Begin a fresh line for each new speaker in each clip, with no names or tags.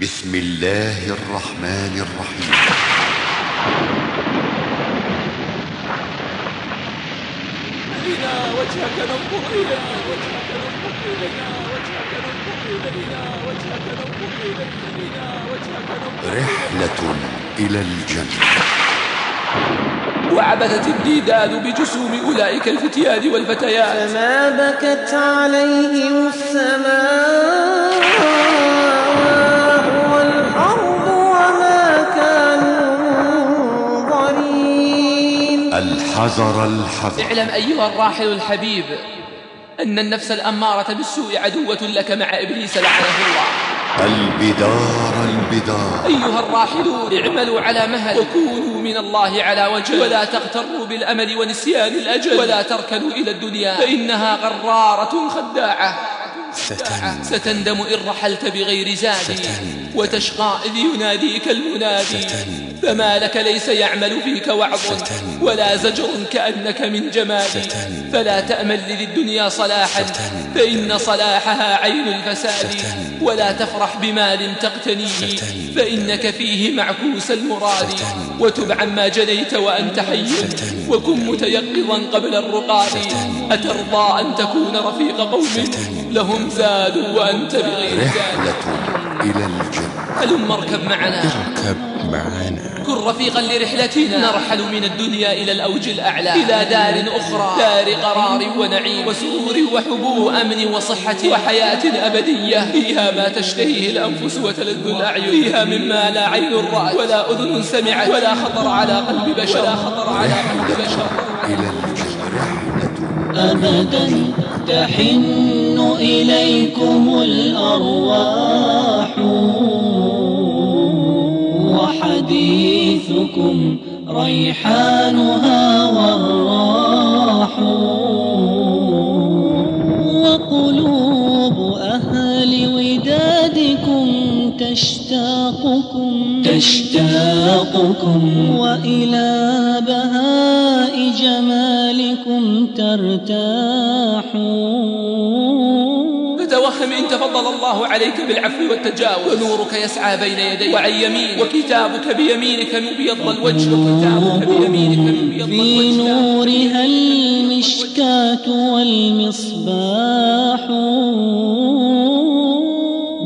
بسم الله الرحمن الرحيم.
إلينا وجهك ننظر إلينا وجهك ننظر إلينا وجهك ننظر إلينا وجهك ننظر إلينا وجهك ننظر
رحلة إلى الجنة.
وعبثت الديدان بجسوم أولئك الفتيان والفتيات.
فما بكت عليهم السماء
الحذر الحذر.
اعلم أيها الراحل الحبيب أن النفس الأمارة بالسوء عدوة لك مع إبليس لعنه الله.
البدار البدار.
أيها الراحلون اعملوا على مهل. وكونوا من الله على وجه. ولا تغتروا بالأمل ونسيان الأجل. ولا تركنوا إلى الدنيا. فإنها غرارة خداعة.
ستن
ستندم إن رحلت بغير زاد. وتشقى إذ يناديك المنادي. فما لك ليس يعمل فيك وعظ. ولا زجر كأنك من جمال. فلا تأمل لذي الدنيا صلاحا. فإن صلاحها عين الفساد. ولا تفرح بمال تقتنيه. فإنك فيه معكوس المراد. وتب عما جنيت وأنت حي. وكن متيقظا قبل الرقاد. أترضى أن تكون رفيق قوم. لهم زاد وأنت بغير زاد
رحلة إلى الجنة.
هلم اركب معنا.
اركب معنا.
كن رفيقا لرحلتنا نرحل من الدنيا إلى الأوج الأعلى. إلى دار أخرى. دار قرار ونعيم. وسرور وحبوب وأمن وصحة وحياة أبدية. فيها ما تشتهيه الأنفس وتلذ الأعين. فيها مما لا عين رأت. ولا أذن سمعت. ولا خطر على قلب بشر. ولا خطر على قلب بشر
إلى الجنة.
أبدا تحن إليكم الأرواح وحديثكم ريحانها والراح وقلوب أهل ودادكم تشتاقكم تشتاقكم وإلى بهاء جمالكم ترتاح
فتوهم إن تفضل الله عليك بالعفو والتجاوز. ونورك يسعى بين يديك. وعن يمين وكتابك بيمينك مبيض الوجه. وكتابك بيمينك مبيض
في
الوجه.
نورها المشكاة والمصباح.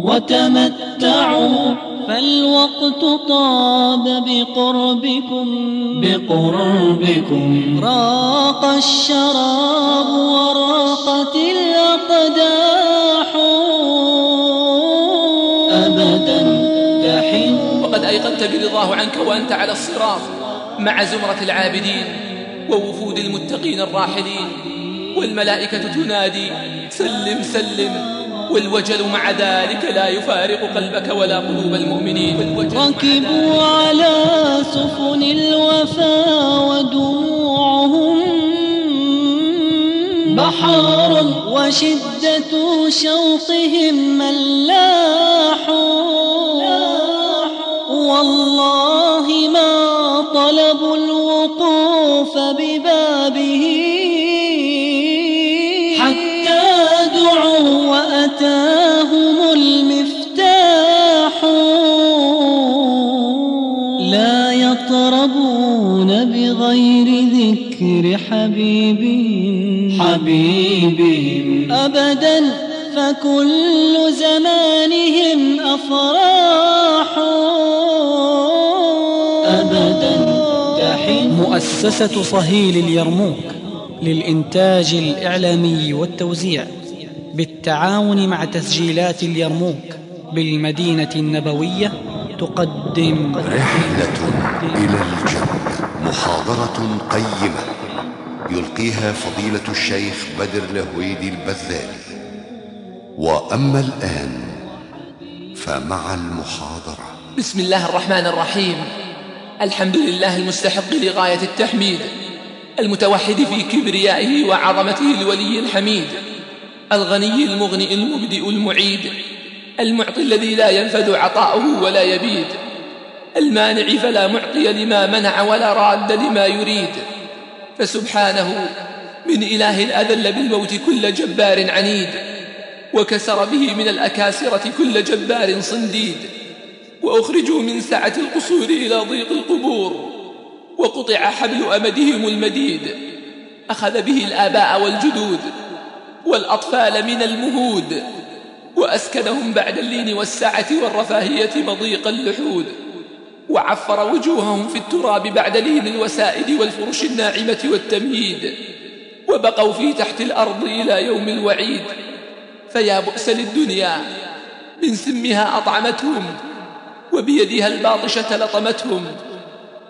وتمتعوا فالوقت طاب بقربكم. بقربكم. راق الشراب وراقت الأقداح. أبدا. تحن
وقد أيقنت برضاه عنك وأنت على الصراط مع زمرة العابدين ووفود المتقين الراحلين. والملائكة تنادي سلم سلم. والوجل مع ذلك لا يفارق قلبك ولا قلوب المؤمنين.
ركبوا على سفن الوفا ودموعهم بحار وشدة شوقهم ملاح والله ما طلبوا الوقوف ببابه حبيبهم حبيبهم أبدا فكل زمانهم أفراح. أبدا.
مؤسسة صهيل اليرموك للإنتاج الإعلامي والتوزيع بالتعاون مع تسجيلات اليرموك بالمدينة النبوية تقدم.
رحلة إلى الجنة محاضرة قيمة. يلقيها فضيلة الشيخ بدر الهويدي البذالي. وأما الآن فمع المحاضرة.
بسم الله الرحمن الرحيم. الحمد لله المستحق لغاية التحميد المتوحد في كبريائه وعظمته الولي الحميد الغني المغني المبدئ المعيد المعطي الذي لا ينفد عطاؤه ولا يبيد المانع فلا معطي لما منع ولا راد لما يريد. فسبحانه من إله أذل بالموت كل جبار عنيد وكسر به من الأكاسرة كل جبار صنديد وأخرجوا من سعة القصور إلى ضيق القبور وقطع حبل أمدهم المديد أخذ به الآباء والجدود والأطفال من المهود وأسكنهم بعد اللين والسعة والرفاهية مضيق اللحود. وعفر وجوههم في التراب بعد لين الوسائد والفرش الناعمة والتمهيد وبقوا في تحت الأرض إلى يوم الوعيد. فيا بؤس للدنيا من سمها أطعمتهم وبيدها الباطشة لطمتهم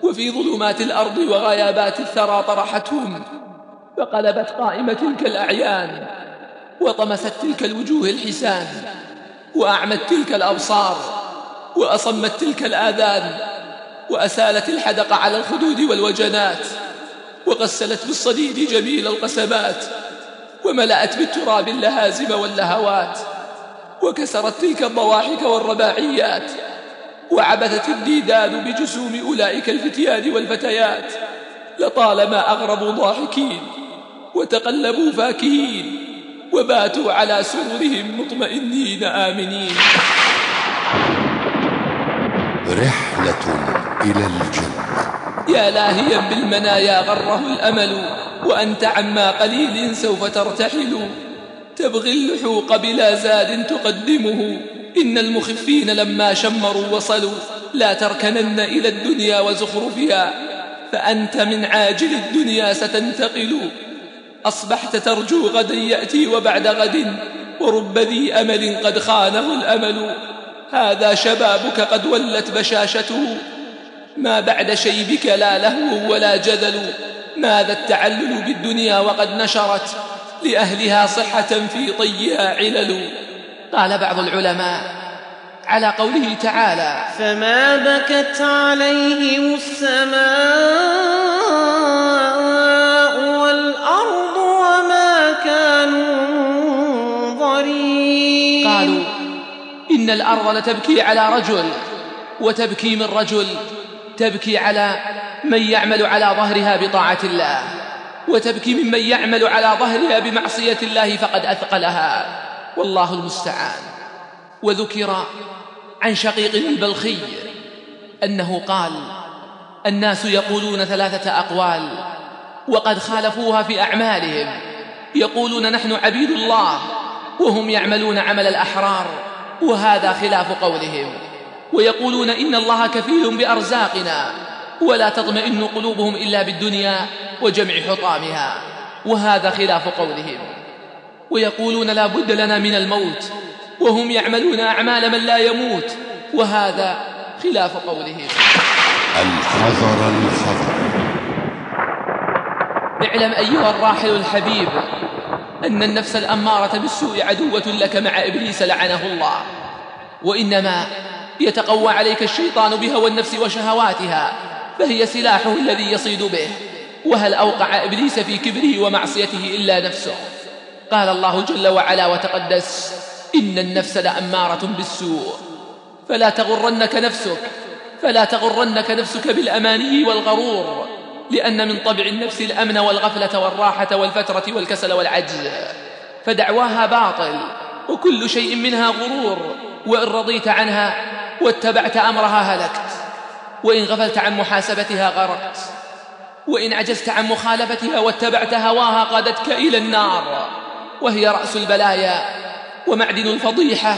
وفي ظلمات الأرض وغيابات الثرى طرحتهم. فقلبت قائمة تلك الأعيان وطمست تلك الوجوه الحسان وأعمت تلك الأبصار. وأصمت تلك الآذان وأسالت الحدق على الخدود والوجنات وغسلت بالصديد جميل القسمات وملأت بالتراب اللهازم واللهوات وكسرت تلك الضواحك والرباعيات وعبثت الديدان بجسوم أولئك الفتيان والفتيات لطالما أغربوا ضاحكين وتقلبوا فاكهين وباتوا على سرورهم مطمئنين آمنين.
رحلة إلى الجنة.
يا لاهيا بالمنايا غره الأمل وأنت عما قليل سوف ترتحل. تبغي اللحوق بلا زاد تقدمه. إن المخفين لما شمروا وصلوا لا تركنن إلى الدنيا وزخرفها. فأنت من عاجل الدنيا ستنتقل. أصبحت ترجو غدا يأتي وبعد غد ورب ذي أمل قد خانه الأمل. هذا شبابك قد ولت بشاشته. ما بعد شيبك لا لهو ولا جدل. ماذا التعلل بالدنيا وقد نشرت لأهلها صحة في طيها علل. قال بعض العلماء على قوله تعالى
فما بكت عليهم السماء
إن الأرض لتبكي على رجل وتبكي من رجل تبكي على من يعمل على ظهرها بطاعة الله وتبكي ممن يعمل على ظهرها بمعصية الله فقد أثقلها. والله المستعان. وذكر عن شقيق البلخي أنه قال الناس يقولون ثلاثة أقوال وقد خالفوها في أعمالهم يقولون نحن عبيد الله وهم يعملون عمل الأحرار. وهذا خلاف قولهم. ويقولون إن الله كفيل بأرزاقنا ولا تطمئن قلوبهم إلا بالدنيا وجمع حطامها. وهذا خلاف قولهم. ويقولون لا بد لنا من الموت وهم يعملون أعمال من لا يموت. وهذا خلاف قولهم.
الحذر الحذر.
اعلم أيها الراحل الحبيب أن النفس الأمارة بالسوء عدوة لك مع إبليس لعنه الله. وإنما يتقوى عليك الشيطان بهوى النفس وشهواتها فهي سلاحه الذي يصيد به. وهل أوقع إبليس في كبره ومعصيته إلا نفسه؟ قال الله جل وعلا وتقدس إن النفس لأمارة بالسوء. فلا تغرنك نفسك فلا تغرنك نفسك بالأماني والغرور. لأن من طبع النفس الأمن والغفلة والراحة والفترة والكسل والعجز. فدعواها باطل وكل شيء منها غرور. وإن رضيت عنها واتبعت أمرها هلكت. وإن غفلت عن محاسبتها غرقت. وإن عجزت عن مخالفتها واتبعت هواها قادتك إلى النار. وهي رأس البلايا ومعدن الفضيحة.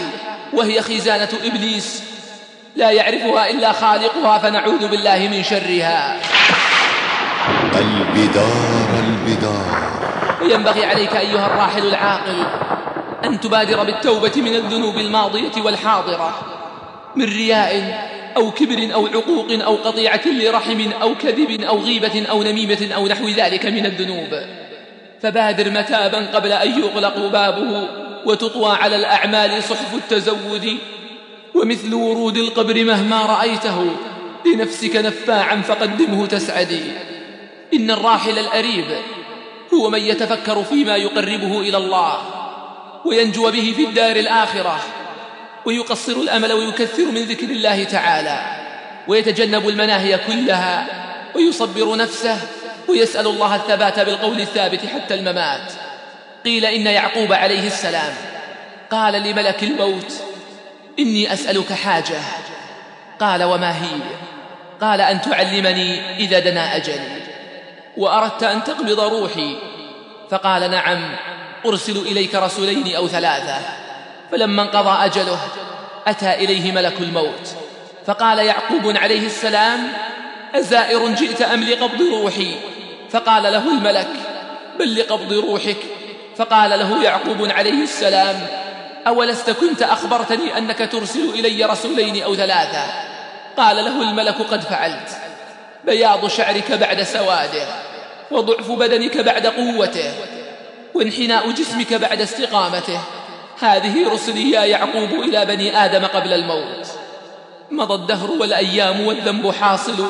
وهي خزانة إبليس. لا يعرفها إلا خالقها فنعوذ بالله من شرها.
البدار البدار.
وينبغي عليك أيها الراحل العاقل أن تبادر بالتوبة من الذنوب الماضية والحاضرة من رياء أو كبر أو عقوق أو قطيعة لرحم أو كذب أو غيبة أو نميمة أو نحو ذلك من الذنوب. فبادر متابا قبل أن يغلق بابه وتطوى على الأعمال صحف التزود. ومثل ورود القبر مهما رأيته لنفسك نفاعا فقدمه تسعدي. إن الراحل الأريب هو من يتفكر فيما يقربه إلى الله وينجو به في الدار الآخرة ويقصر الأمل ويكثر من ذكر الله تعالى ويتجنب المناهي كلها ويصبر نفسه ويسأل الله الثبات بالقول الثابت حتى الممات. قيل إن يعقوب عليه السلام قال لملك الموت إني أسألك حاجة. قال وما هي؟ قال أن تعلمني إذا دنا أجلي. وأردت أن تقبض روحي. فقال نعم أرسل إليك رسولين أو ثلاثة. فلما انقضى أجله أتى إليه ملك الموت. فقال يعقوب عليه السلام أزائر جئت أم لقبض روحي؟ فقال له الملك بل لقبض روحك. فقال له يعقوب عليه السلام أولست كنت أخبرتني أنك ترسل إلي رسولين أو ثلاثة؟ قال له الملك قد فعلت. بياض شعرك بعد سواده. وضعف بدنك بعد قوته وانحناء جسمك بعد استقامته. هذه رسلي يا يعقوب إلى بني آدم قبل الموت. مضى الدهر والأيام والذنب حاصل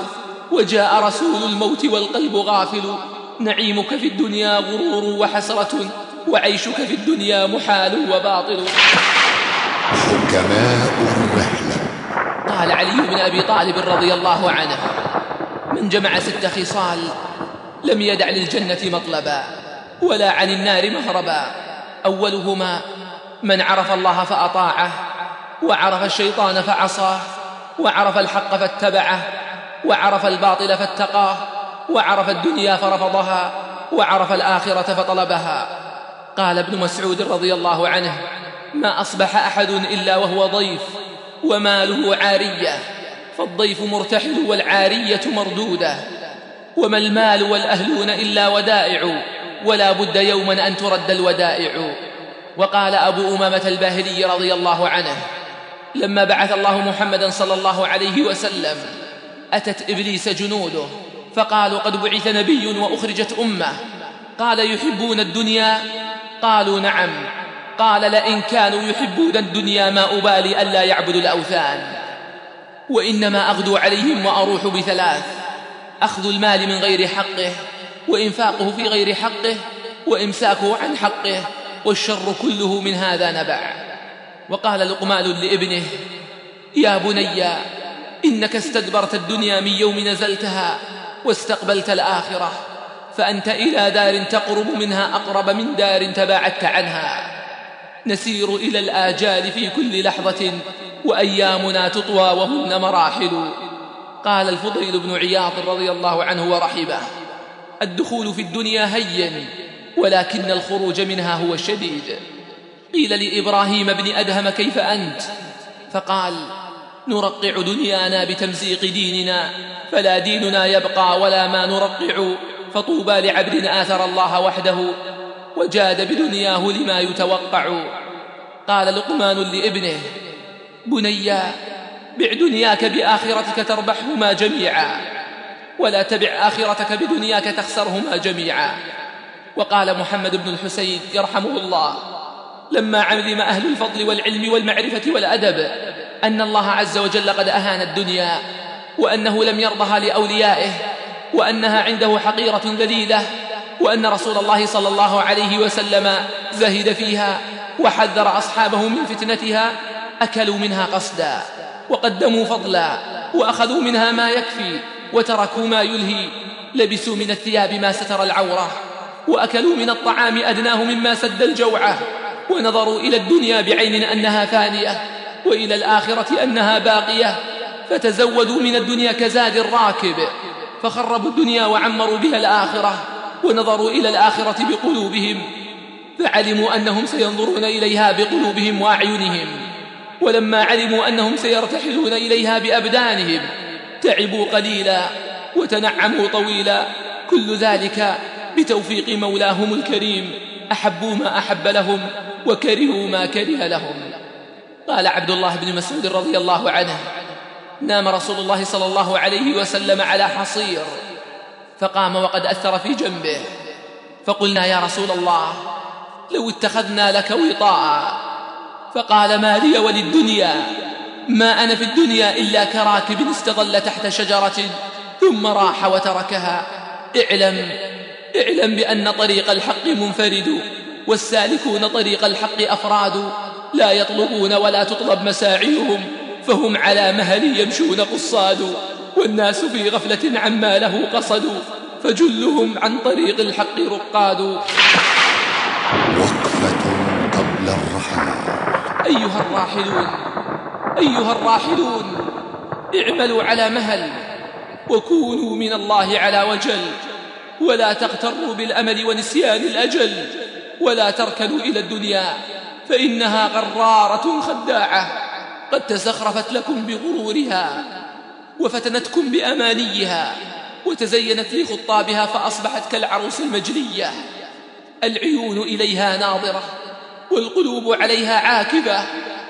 وجاء رسول الموت والقلب غافل. نعيمك في الدنيا غرور وحسرة وعيشك في الدنيا محال وباطل.
حكماء الرحلة.
قال علي بن أبي طالب رضي الله عنه من جمع ست خصال لم يدع للجنة مطلبا ولا عن النار مهربا. أولهما من عرف الله فأطاعه وعرف الشيطان فعصاه وعرف الحق فاتبعه وعرف الباطل فاتقاه وعرف الدنيا فرفضها وعرف الآخرة فطلبها. قال ابن مسعود رضي الله عنه ما أصبح أحد إلا وهو ضيف وماله عارية فالضيف مرتحل والعارية مردودة. وما المال والأهلون إلا ودائع ولا بد يوما أن ترد الودائع. وقال أبو أمامة الباهلي رضي الله عنه لما بعث الله محمدا صلى الله عليه وسلم أتت إبليس جنوده فقالوا قد بعث نبي وأخرجت أمة. قال يحبون الدنيا؟ قالوا نعم. قال لئن كانوا يحبون الدنيا ما أبالي ألا يعبدوا الأوثان. وإنما أغدو عليهم وأروح بثلاث. أخذ المال من غير حقه وإنفاقه في غير حقه وإمساكه عن حقه والشر كله من هذا نبع. وقال لقمان لابنه يا بني إنك استدبرت الدنيا من يوم نزلتها واستقبلت الآخرة فأنت إلى دار تقرب منها أقرب من دار تباعدت عنها. نسير إلى الآجال في كل لحظة وأيامنا تطوى وهن مراحل. قال الفضيل بن عياض رضي الله عنه ورحبه الدخول في الدنيا هين ولكن الخروج منها هو الشديد قيل لإبراهيم بن أدهم كيف أنت؟ فقال نرقع دنيانا بتمزيق ديننا فلا ديننا يبقى ولا ما نرقع فطوبى لعبد آثر الله وحده وجاد بدنياه لما يتوقع. قال لقمان لابنه بنيا بع دنياك بآخرتك تربحهما جميعا ولا تبع آخرتك بدنياك تخسرهما جميعا. وقال محمد بن الحسين يرحمه الله لما علم أهل الفضل والعلم والمعرفة والأدب أن الله عز وجل قد أهان الدنيا وأنه لم يرضها لأوليائه وأنها عنده حقيرة ذليلة وأن رسول الله صلى الله عليه وسلم زهد فيها وحذر أصحابه من فتنتها أكلوا منها قصدا. وقدموا فضلا وأخذوا منها ما يكفي وتركوا ما يلهي لبسوا من الثياب ما ستر العورة وأكلوا من الطعام أدناه مما سد الجوعة ونظروا إلى الدنيا بعين أنها فانية وإلى الآخرة أنها باقية فتزودوا من الدنيا كزاد الراكب فخربوا الدنيا وعمروا بها الآخرة ونظروا إلى الآخرة بقلوبهم فعلموا أنهم سينظرون إليها بقلوبهم وأعينهم. ولما علموا أنهم سيرتحلون إليها بأبدانهم تعبوا قليلا وتنعموا طويلا. كل ذلك بتوفيق مولاهم الكريم. أحبوا ما أحب لهم وكرهوا ما كره لهم. قال عبد الله بن مسعود رضي الله عنه نام رسول الله صلى الله عليه وسلم على حصير فقام وقد أثر في جنبه. فقلنا يا رسول الله لو اتخذنا لك وطاء فقال ما لي وللدنيا؟ ما أنا في الدنيا إلا كراكب استظل تحت شجرة ثم راح وتركها. اعلم اعلم بأن طريق الحق منفرد والسالكون طريق الحق أفراد. لا يطلبون ولا تطلب مساعيهم فهم على مهل يمشون قصاد. والناس في غفلة عما له قصد فجلهم عن طريق الحق رقاد. أيها الراحلون أيها الراحلون اعملوا على مهل وكونوا من الله على وجل. ولا تغتروا بالأمل ونسيان الأجل ولا تركنوا إلى الدنيا فإنها غرارة خداعة قد تزخرفت لكم بغرورها وفتنتكم بأمانيها وتزينت لخطابها فأصبحت كالعروس المجلية العيون إليها ناظرة والقلوب عليها عاكفة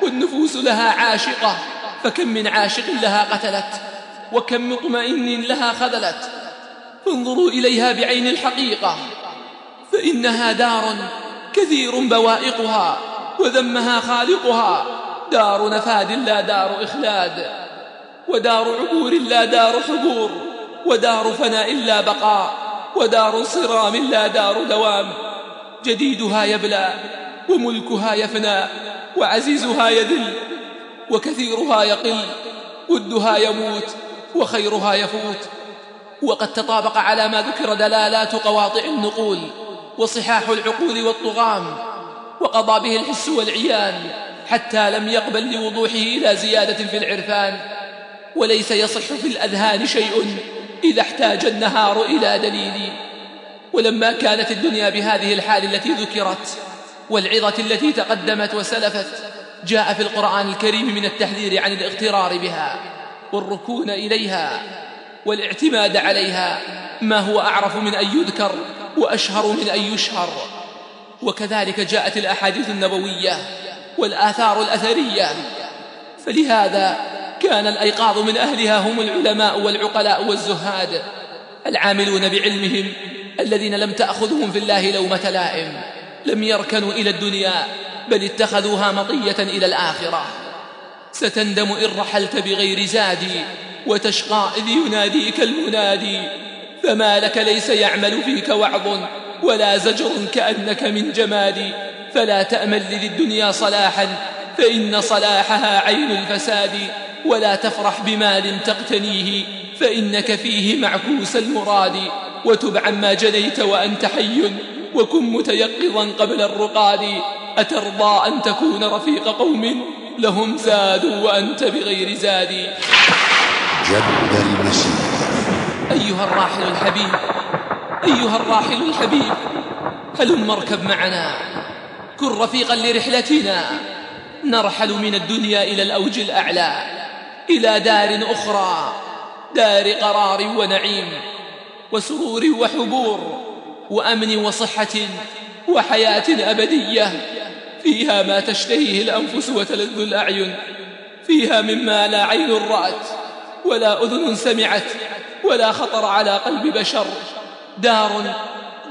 والنفوس لها عاشقة فكم من عاشق لها قتلت وكم مطمئن لها خذلت. فانظروا إليها بعين الحقيقة فإنها دار كثير بوائقها وذمها خالقها. دار نفاد لا دار إخلاد ودار عبور لا دار حبور ودار فناء لا بقاء ودار صرام لا دار دوام. جديدها يبلى وملكها يفنى وعزيزها يذل وكثيرها يقل ودها يموت وخيرها يفوت. وقد تطابق على ما ذكر دلالات قواطع النقول وصحاح العقول والطغام وقضى به الحس والعيان حتى لم يقبل لوضوحه إلى زيادة في العرفان. وليس يصح في الأذهان شيء إذا احتاج النهار إلى دليل. ولما كانت الدنيا بهذه الحال التي ذكرت والعظة التي تقدمت وسلفت جاء في القرآن الكريم من التحذير عن الاغترار بها والركون إليها والاعتماد عليها ما هو أعرف من أن يذكر وأشهر من أن يشهر. وكذلك جاءت الأحاديث النبوية والآثار الأثرية فلهذا كان الأيقاظ من أهلها هم العلماء والعقلاء والزهاد العاملون بعلمهم الذين لم تأخذهم في الله لومة لائم. لم يركنوا إلى الدنيا بل اتخذوها مطية إلى الآخرة. ستندم إن رحلت بغير زادي وتشقى إذ يناديك المنادي فما لك ليس يعمل فيك وعظ ولا زجر كأنك من جمادي فلا تأمل لذي الدنيا صلاحا فإن صلاحها عين الفساد. ولا تفرح بمال تقتنيه فإنك فيه معكوس المراد. وتب عما جنيت وأنت حي. وكن متيقظا قبل الرقاد. أترضى أن تكون رفيق قوم لهم زاد وأنت بغير زاد.
جد المسيح
أيها الراحل الحبيب أيها الراحل الحبيب هلم اركب معنا. كن رفيقا لرحلتنا. نرحل من الدنيا إلى الأوج الأعلى إلى دار أخرى. دار قرار ونعيم وسرور وحبور. وأمن وصحة وحياة أبدية. فيها ما تشتهيه الأنفس وتلذ الأعين. فيها مما لا عين رأت ولا أذن سمعت ولا خطر على قلب بشر. دار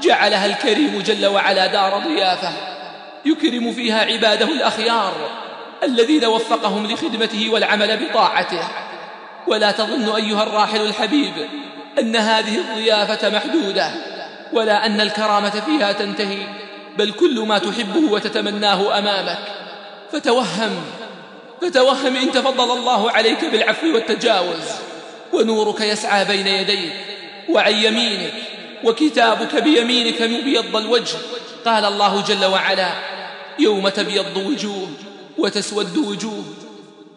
جعلها الكريم جل وعلا دار ضيافة. يكرم فيها عباده الأخيار الذين وفقهم لخدمته والعمل بطاعته. ولا تظن أيها الراحل الحبيب أن هذه الضيافة محدودة. ولا أن الكرامة فيها تنتهي بل كل ما تحبه وتتمناه أمامك. فتوهم فتوهم إن تفضل الله عليك بالعفو والتجاوز. ونورك يسعى بين يديك وعن يمينك وكتابك بيمينك مبيض الوجه. قال الله جل وعلا يوم تبيض وجوه وتسود وجوه.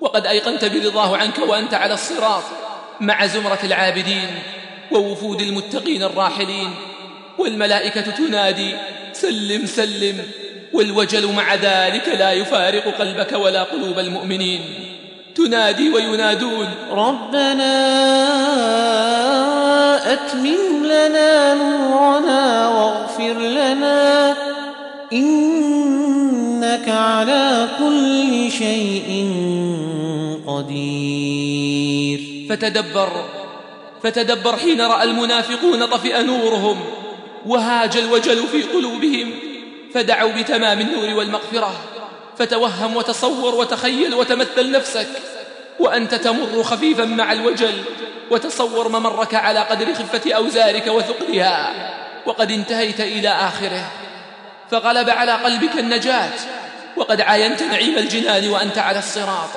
وقد أيقنت برضاه عنك وأنت على الصراط مع زمرة العابدين ووفود المتقين الراحلين. والملائكة تنادي سلم سلم والوجل مع ذلك لا يفارق قلبك ولا قلوب المؤمنين. تنادي وينادون
ربنا أتمم لنا نورنا واغفر لنا إنك على كل شيء قدير.
فتدبر فتدبر حين رأى المنافقون طفئ نورهم. وهاج الوجل في قلوبهم فدعوا بتمام النور والمغفرة فتوهم وتصور وتخيل وتمثل نفسك وأنت تمر خفيفا مع الوجل وتصور ممرك على قدر خفة أوزارك وثقلها وقد انتهيت إلى آخره. فغلب على قلبك النجاة وقد عاينت نعيم الجنان وأنت على الصراط.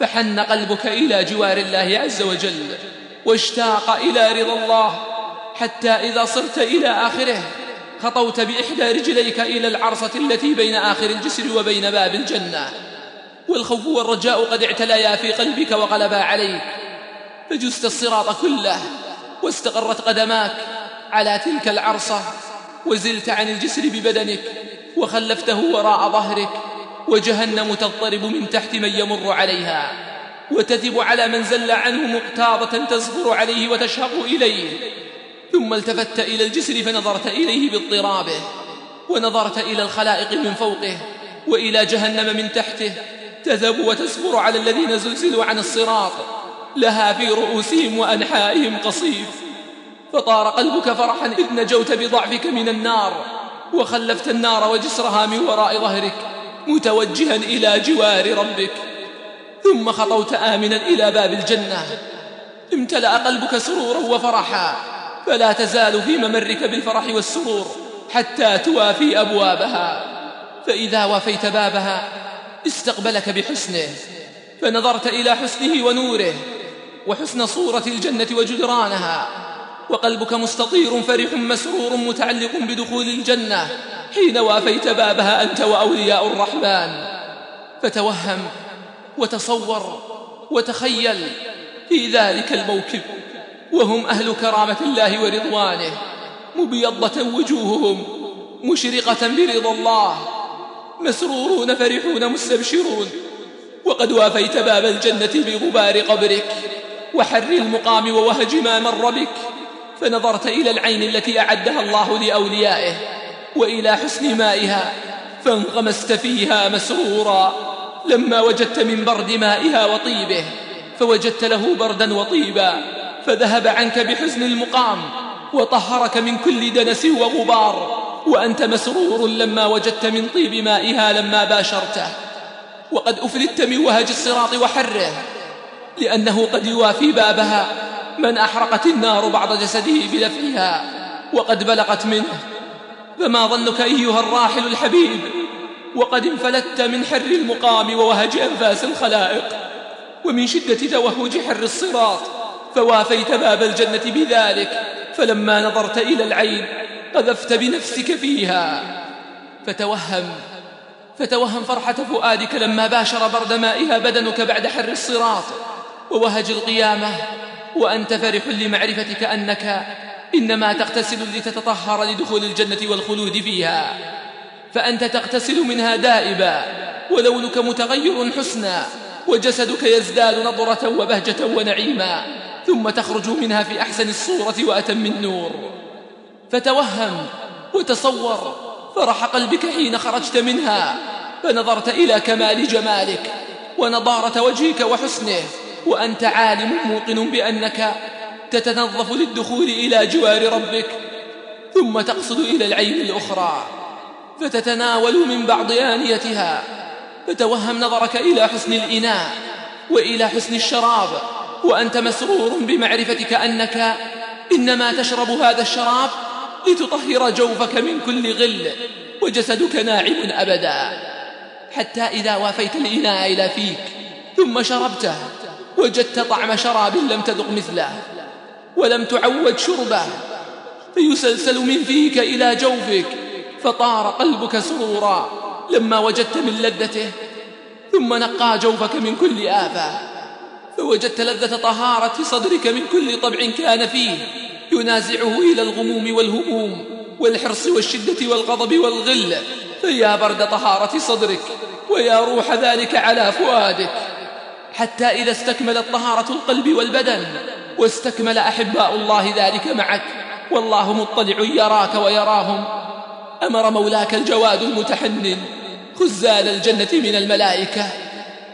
فحن قلبك إلى جوار الله عز وجل واشتاق إلى رضا الله حتى إذا صرت إلى آخره خطوت بإحدى رجليك إلى العرصة التي بين آخر الجسر وبين باب الجنة. والخوف والرجاء قد اعتليا في قلبك وغلبا عليك. فجزت الصراط كله واستقرت قدماك على تلك العرصة وزلت عن الجسر ببدنك وخلفته وراء ظهرك وجهنم تضطرب من تحت من يمر عليها. وتثب على من زل عنه مقتاضة تزفر عليه وتشهق إليه. ثم التفت إلى الجسر فنظرت إليه باضطرابه ونظرت إلى الخلائق من فوقه وإلى جهنم من تحته تذب وتسفر على الذين زلزلوا عن الصراط لها في رؤوسهم وأنحائهم قصيف. فطار قلبك فرحا إذ نجوت بضعفك من النار وخلفت النار وجسرها من وراء ظهرك متوجها إلى جوار ربك. ثم خطوت آمنا إلى باب الجنة. امتلأ قلبك سرورا وفرحا. فلا تزال في ممرك بالفرح والسرور حتى توافي أبوابها. فإذا وافيت بابها استقبلك بحسنه فنظرت إلى حسنه ونوره وحسن صورة الجنة وجدرانها. وقلبك مستطير فرح مسرور متعلق بدخول الجنة حين وافيت بابها أنت وأولياء الرحمن. فتوهم وتصور وتخيل في ذلك الموكب. وهم أهل كرامة الله ورضوانه مبيضة وجوههم مشرقة برضا الله مسرورون فرحون مستبشرون. وقد وافيت باب الجنة بغبار قبرك وحر المقام ووهج ما مر بك. فنظرت إلى العين التي أعدها الله لأوليائه وإلى حسن مائها فانغمست فيها مسرورا. لما وجدت من برد مائها وطيبه فوجدت له بردا وطيبا. فذهب عنك بحزن المقام وطهرك من كل دنس وغبار وأنت مسرور لما وجدت من طيب مائها لما باشرته. وقد أفلت من وهج الصراط وحره لأنه قد يوافي بابها من أحرقت النار بعض جسده بدفعها وقد بلغت منه. فما ظنك أيها الراحل الحبيب وقد انفلت من حر المقام ووهج أنفاس الخلائق ومن شدة توهج حر الصراط. فوافيت باب الجنة بذلك فلما نظرت إلى العين قذفت بنفسك فيها. فتوهم فتوهم فرحة فؤادك لما باشر برد مائها بدنك بعد حر الصراط ووهج القيامة وأنت فرح لمعرفتك أنك إنما تغتسل لتتطهر لدخول الجنة والخلود فيها. فأنت تغتسل منها دائبا ولونك متغير حسنا وجسدك يزداد نضرة وبهجة ونعيما. ثم تخرج منها في أحسن الصورة وأتم النور. فتوهم وتصور فرح قلبك حين خرجت منها فنظرت إلى كمال جمالك ونضارة وجهك وحسنه وأنت عالم موقن بأنك تتنظف للدخول إلى جوار ربك ثم تقصد إلى العين الأخرى. فتتناول من بعض آنيتها فتوهم نظرك إلى حسن الإناء وإلى حسن الشراب وأنت مسرور بمعرفتك أنك إنما تشرب هذا الشراب لتطهر جوفك من كل غل وجسدك ناعم أبدا. حتى إذا وافيت الإناء إلى فيك ثم شربته وجدت طعم شراب لم تذق مثله ولم تعود شربه فيسلسل من فيك إلى جوفك فطار قلبك سرورا لما وجدت من لذته ثم نقى جوفك من كل آفة. فوجدت لذة طهارة صدرك من كل طبع كان فيه ينازعه إلى الغموم والهموم والحرص والشدة والغضب والغل. فيا برد طهارة صدرك ويا روح ذلك على فؤادك. حتى إذا استكملت طهارة القلب والبدن واستكمل أحباء الله ذلك معك والله مطلع يراك ويراهم. أمر مولاك الجواد المتحنن خزال الجنة من الملائكة.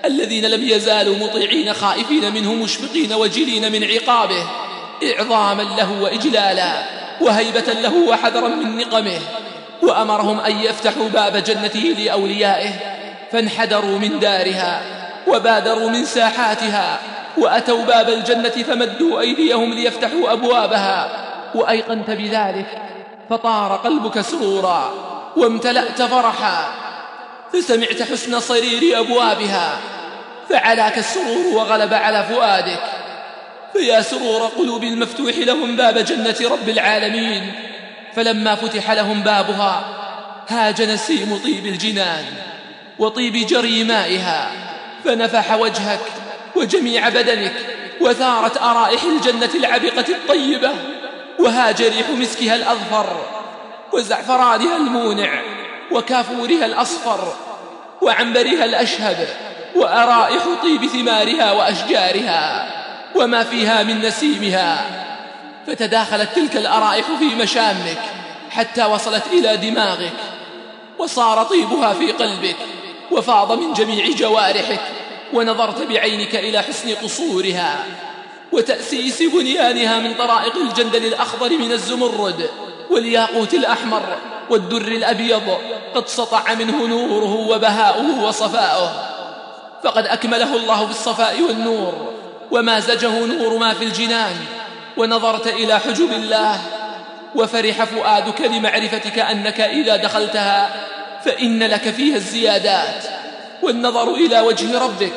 الذين لم يزالوا مطيعين خائفين منه مشفقين وجلين من عقابه إعظاما له وإجلالا وهيبة له وحذرا من نقمه وأمرهم أن يفتحوا باب جنته لأوليائه فانحدروا من دارها وبادروا من ساحاتها وأتوا باب الجنة فمدوا أيديهم ليفتحوا أبوابها وأيقنت بذلك فطار قلبك سرورا وامتلأت فرحا فسمعت حسن صرير أبوابها فعلاك السرور وغلب على فؤادك. فيا سرور قلوب المفتوح لهم باب جنة رب العالمين. فلما فتح لهم بابها هاج نسيم طيب الجنان وطيب جري مائها. فنفح وجهك وجميع بدنك وثارت أرائح الجنة العبقة الطيبة. وهاج ريح مسكها الأظفر وزعفرانها المونع وكافورها الأصفر وعنبرها الأشهب وأرائح طيب ثمارها وأشجارها وما فيها من نسيمها. فتداخلت تلك الأرائح في مشامك حتى وصلت إلى دماغك وصار طيبها في قلبك وفاض من جميع جوارحك ونظرت بعينك إلى حسن قصورها وتأسيس بنيانها من طرائق الجندل الأخضر من الزمرد والياقوت الأحمر والدر الأبيض قد سطع منه نوره وبهاؤه وصفاؤه. فقد أكمله الله بالصفاء والنور ومازجه نور ما في الجنان ونظرت إلى حجب الله وفرح فؤادك لمعرفتك أنك إذا دخلتها فإن لك فيها الزيادات والنظر إلى وجه ربك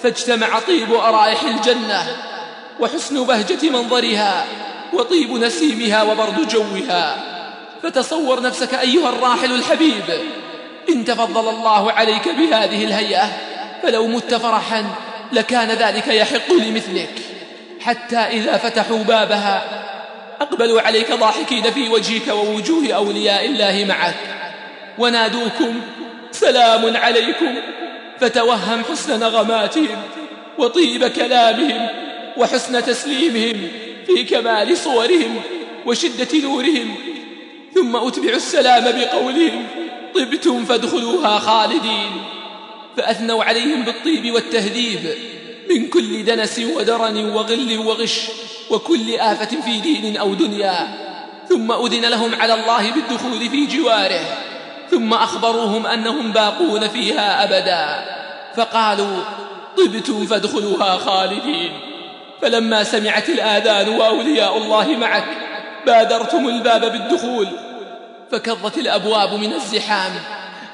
فاجتمع طيب أرائح الجنة وحسن بهجة منظرها وطيب نسيمها وبرد جوها. فتصور نفسك أيها الراحل الحبيب إن تفضل الله عليك بهذه الهيئة. فلو مت فرحا لكان ذلك يحق لمثلك. حتى إذا فتحوا بابها أقبلوا عليك ضاحكين في وجهك ووجوه أولياء الله معك. ونادوكم سلام عليكم. فتوهم حسن نغماتهم وطيب كلامهم وحسن تسليمهم في كمال صورهم وشدة نورهم. ثم أتبعوا السلام بقولهم طبتم فادخلوها خالدين. فأثنوا عليهم بالطيب والتهذيب من كل دنس ودرن وغل وغش وكل آفة في دين أو دنيا. ثم أذن لهم على الله بالدخول في جواره. ثم أخبروهم أنهم باقون فيها أبدا. فقالوا طبتم فادخلوها خالدين. فلما سمعت الآذان وأولياء الله معك بادرتم الباب بالدخول. فكظت الأبواب من الزحام.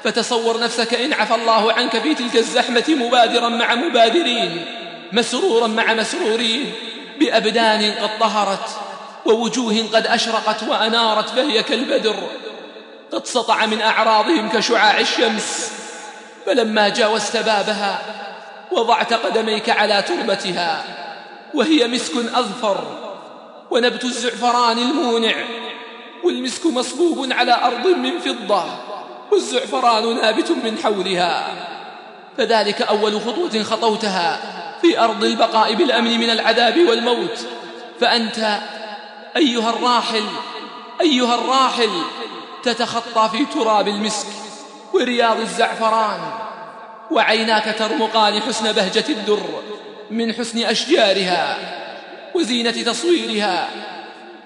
فتصور نفسك إن عفى الله عنك في تلك الزحمة مبادرا مع مبادرين مسرورا مع مسرورين بأبدان قد طهرت ووجوه قد أشرقت وأنارت فهي كالبدر قد سطع من أعراضهم كشعاع الشمس فلما جاوزت بابها وضعت قدميك على تربتها وهي مسك أظفر ونبت الزعفران المونع والمسك مصبوب على أرض من فضة والزعفران نابت من حولها. فذلك أول خطوة خطوتها في أرض البقاء بالأمن من العذاب والموت. فأنت أيها الراحل أيها الراحل تتخطى في تراب المسك ورياض الزعفران وعيناك ترمقان حسن بهجة الدر من حسن أشجارها وزينة تصويرها.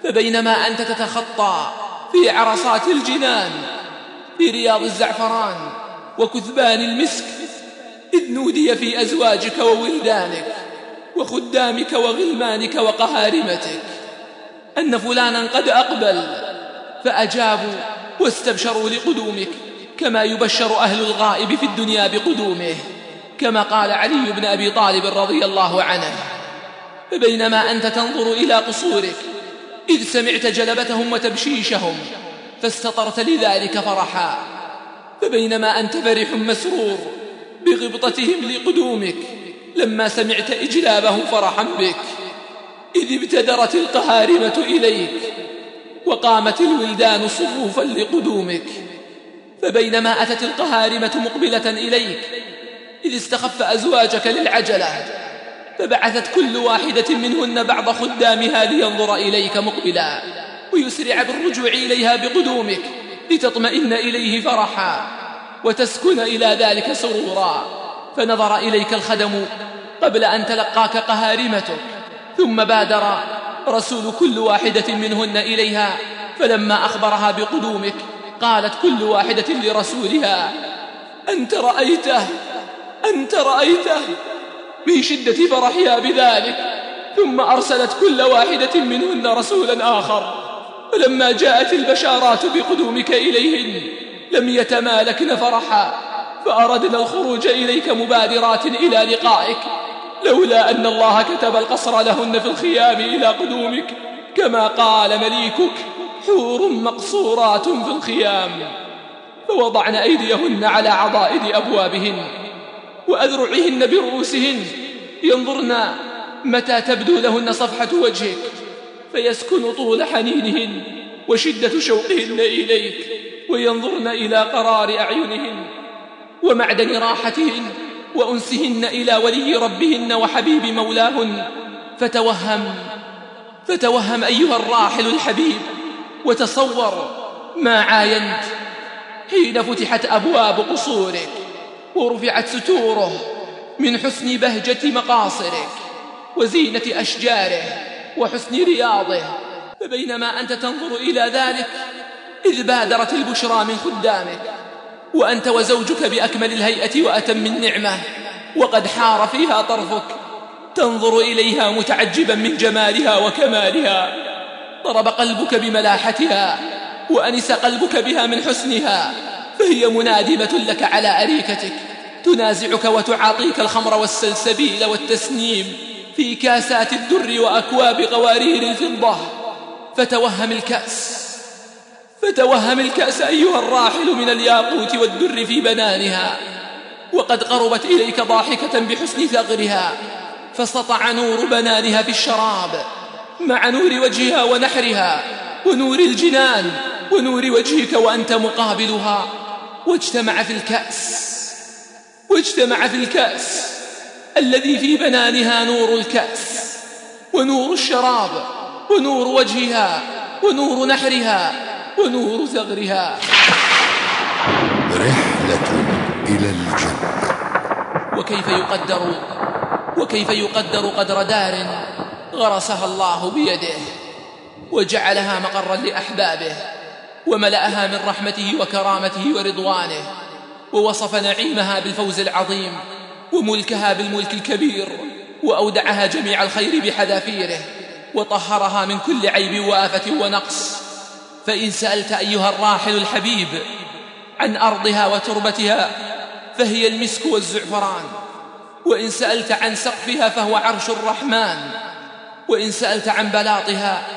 فبينما أنت تتخطى في عرصات الجنان في رياض الزعفران وكثبان المسك إذ نودي في أزواجك وولدانك وخدامك وغلمانك وقهارمتك أن فلانا قد أقبل فأجابوا واستبشروا لقدومك كما يبشر أهل الغائب في الدنيا بقدومه كما قال علي بن أبي طالب رضي الله عنه. فبينما أنت تنظر إلى قصورك إذ سمعت جلبتهم وتبشيشهم فاستطرت لذلك فرحا. فبينما أنت فرح مسرور بغبطتهم لقدومك لما سمعت إجلابهم فرحا بك. إذ ابتدرت القهارمة إليك وقامت الولدان صفوفا لقدومك. فبينما أتت القهارمة مقبلة إليك إذ استخف أزواجك للعجلة. فبعثت كل واحدة منهن بعض خدامها لينظر إليك مقبلا. ويسرع بالرجوع إليها بقدومك لتطمئن إليه فرحا وتسكن إلى ذلك سرورا. فنظر إليك الخدم قبل أن تلقاك قهارمتك ثم بادر رسول كل واحدة منهن إليها فلما أخبرها بقدومك قالت كل واحدة لرسولها أنت رأيته أنت رأيته من شدة فرحها بذلك ثم أرسلت كل واحدة منهن رسولا آخر. فلما جاءت البشارات بقدومك إليهن لم يتمالكن فرحا فأردنا الخروج إليك مبادرات إلى لقائك لولا أن الله كتب القصر لهن في الخيام إلى قدومك كما قال مليكك حور مقصورات في الخيام. فوضعن أيديهن على عضائد أبوابهن وأذرعهن برؤوسهن ينظرن متى تبدو لهن صفحة وجهك. فيسكن طول حنينهن وشدة شوقهن إليك وينظرن إلى قرار أعينهن ومعدن راحتهن وأنسهن إلى ولي ربهن وحبيب مولاهن. فتوهم فتوهم أيها الراحل الحبيب وتصور ما عاينت حين فتحت أبواب قصورك ورفعت ستوره من حسن بهجة مقاصرك وزينة أشجاره وحسن رياضه. فبينما أنت تنظر إلى ذلك إذ بادرت البشرى من خدامك وأنت وزوجك بأكمل الهيئة وأتم النعمة وقد حار فيها طرفك. تنظر إليها متعجبا من جمالها وكمالها. ضرب قلبك بملاحتها وأنس قلبك بها من حسنها. فهي منادمة لك على أريكتك. تنازعك وتعاطيك الخمر والسلسبيل والتسنيم. في كاسات الدر وأكواب قوارير الفضة. فتوهم الكأس. فتوهم الكأس أيها الراحل من الياقوت والدر في بنانها. وقد قربت إليك ضاحكة بحسن ثغرها. فسطع نور بنانها في الشراب. مع نور وجهها ونحرها. ونور الجنان. ونور وجهك وأنت مقابلها. واجتمع في الكأس. واجتمع في الكأس. الذي في بنانها نور الكأس ونور الشراب ونور وجهها ونور نحرها ونور ثغرها
رحلة إلى الجنة.
وكيف يقدر وكيف يقدر قدر دار غرسها الله بيده وجعلها مقرا لأحبابه وملأها من رحمته وكرامته ورضوانه ووصف نعيمها بالفوز العظيم. وملكها بالملك الكبير وأودعها جميع الخير بحذافيره وطهرها من كل عيب وآفة ونقص. فإن سألت أيها الراحل الحبيب عن أرضها وتربتها فهي المسك والزعفران. وإن سألت عن سقفها فهو عرش الرحمن. وإن سألت عن بلاطها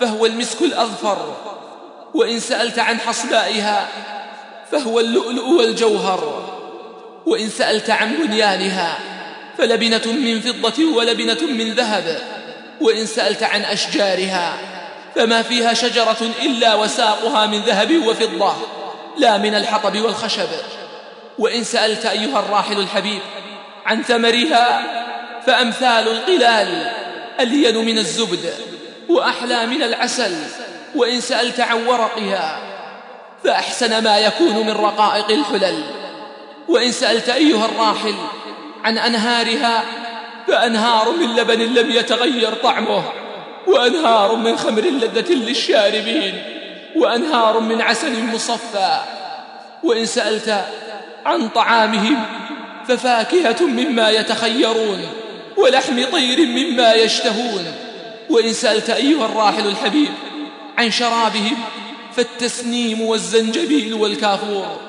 فهو المسك الأظفر. وإن سألت عن حصبائها فهو اللؤلؤ والجوهر. وإن سألت عن بنيانها فلبنة من فضة ولبنة من ذهب وإن سألت عن أشجارها فما فيها شجرة إلا وساقها من ذهب وفضة لا من الحطب والخشب. وإن سألت أيها الراحل الحبيب عن ثمرها فأمثال القلال ألين من الزبد وأحلى من العسل وإن سألت عن ورقها فأحسن ما يكون من رقائق الحلل. وإن سألت أيها الراحل عن أنهارها فأنهار من لبن لم يتغير طعمه وأنهار من خمر لذة للشاربين وأنهار من عسل مصفى. وإن سألت عن طعامهم ففاكهة مما يتخيرون ولحم طير مما يشتهون. وإن سألت أيها الراحل الحبيب عن شرابهم فالتسنيم والزنجبيل والكافور.